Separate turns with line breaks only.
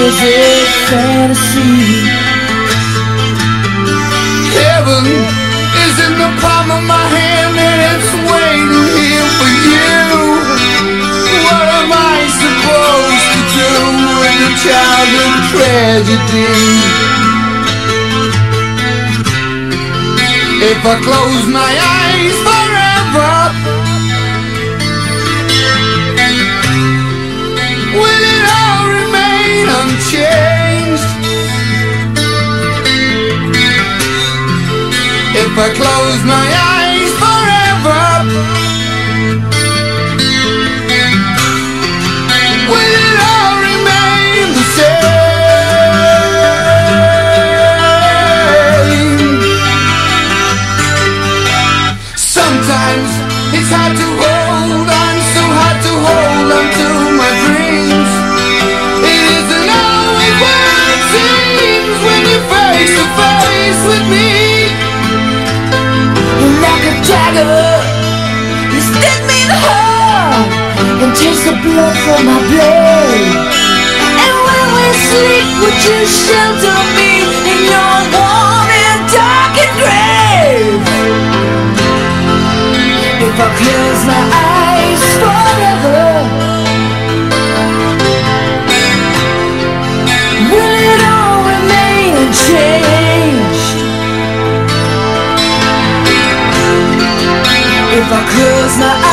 is it fantasy?
Heaven is in the palm of my hand and it's waiting here for you. What am I supposed to do in a childhood tragedy? If I close my eyes forever I close my eyes forever Will it all remain the same? Sometimes it's hard to hold on, so hard to hold on to my dreams. It isn't always what it seems when you're face to face with me.
And taste the blood from my blade. And when we sleep, would you shelter me in your warm and darkened grave? If I close my eyes forever, will it all remain unchanged? If I close my